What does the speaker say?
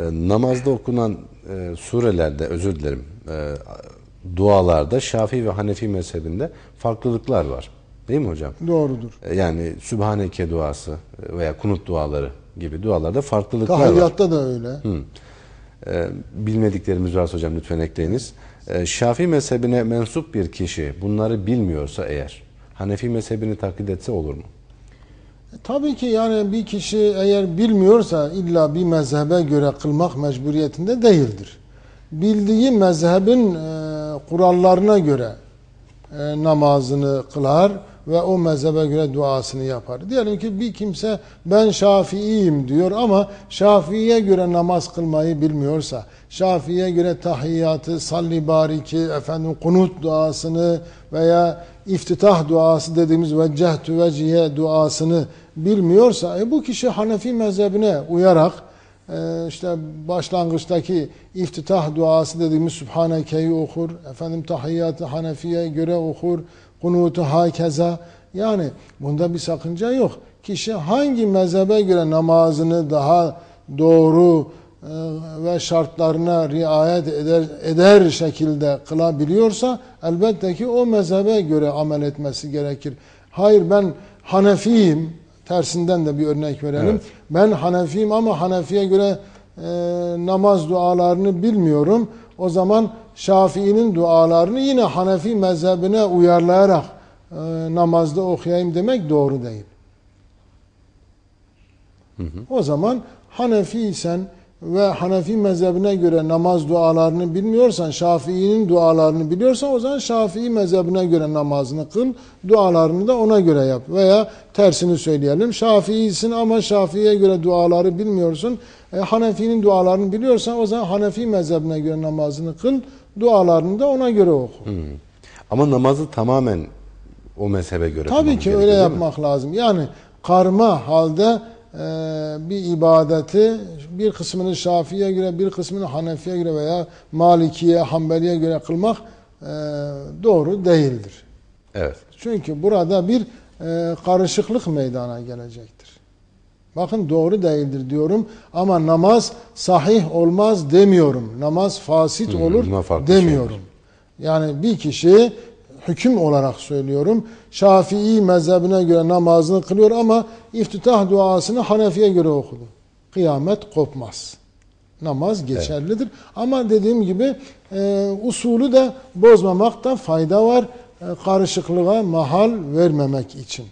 E, namazda okunan e, surelerde, özür dilerim, e, dualarda Şafii ve Hanefi mezhebinde farklılıklar var. Değil mi hocam? Doğrudur. E, yani Sübhaneke duası veya kunut duaları gibi dualarda farklılıklar var. Tahiyyatta da öyle. E, bilmediklerimiz varsa hocam lütfen ekleyiniz. E, Şafii mezhebine mensup bir kişi bunları bilmiyorsa eğer Hanefi mezhebini taklit etse olur mu? Tabii ki yani bir kişi eğer bilmiyorsa illa bir mezhebe göre kılmak mecburiyetinde değildir. Bildiği mezhebin e, kurallarına göre e, namazını kılar ve o mezhebe göre duasını yapar. Diyelim ki bir kimse ben Şafiiyim diyor ama Şafii'ye göre namaz kılmayı bilmiyorsa, Şafii'ye göre tahiyyatı, salli bariki, efendim kunut duasını veya iftitah duası dediğimiz veccehtu vecihe duasını bilmiyorsa e, bu kişi Hanefi mezhebine uyarak e, işte başlangıçtaki iftitah duası dediğimiz Sübhaneke'yi okur. Efendim tahiyyatı Hanefi'ye göre okur. Kunutu hakeza. Yani bunda bir sakınca yok. Kişi hangi mezhebe göre namazını daha doğru e, ve şartlarına riayet eder, eder şekilde kılabiliyorsa elbette ki o mezhebe göre amel etmesi gerekir. Hayır ben Hanefiyim, tersinden de bir örnek verelim. Evet. Ben Hanefiyim ama Hanefi'ye göre e, namaz dualarını bilmiyorum. O zaman Şafii'nin dualarını yine Hanefi mezhebine uyarlayarak e, namazda okuyayım demek doğru değil. O zaman Hanefiysen ve Hanefi mezhebine göre namaz dualarını bilmiyorsan, Şafii'nin dualarını biliyorsan o zaman Şafii mezhebine göre namazını kıl, dualarını da ona göre yap. Veya tersini söyleyelim, Şafii'sin ama Şafii'ye göre duaları bilmiyorsun, e, Hanefi'nin dualarını biliyorsan o zaman Hanefi mezhebine göre namazını kıl, dualarını da ona göre oku. Ama namazı tamamen o mezhebe göre Tabii ki öyle değil mi? yapmak lazım. Yani karma halde e, bir ibadeti bir kısmını Şafii'ye göre, bir kısmını Hanefi'ye göre veya Maliki'ye, Hanbeli'ye göre kılmak e, doğru değildir. Evet. Çünkü burada bir e, karışıklık meydana gelecektir. Bakın doğru değildir diyorum ama namaz sahih olmaz demiyorum. Namaz fasit olur demiyorum. Yani bir kişi hüküm olarak söylüyorum. Şafii mezhebine göre namazını kılıyor ama iftitah duasını Hanefi'ye göre okudu. Kıyamet kopmaz. Namaz geçerlidir. Ama dediğim gibi e, usulü de bozmamakta fayda var. E, karışıklığa mahal vermemek için.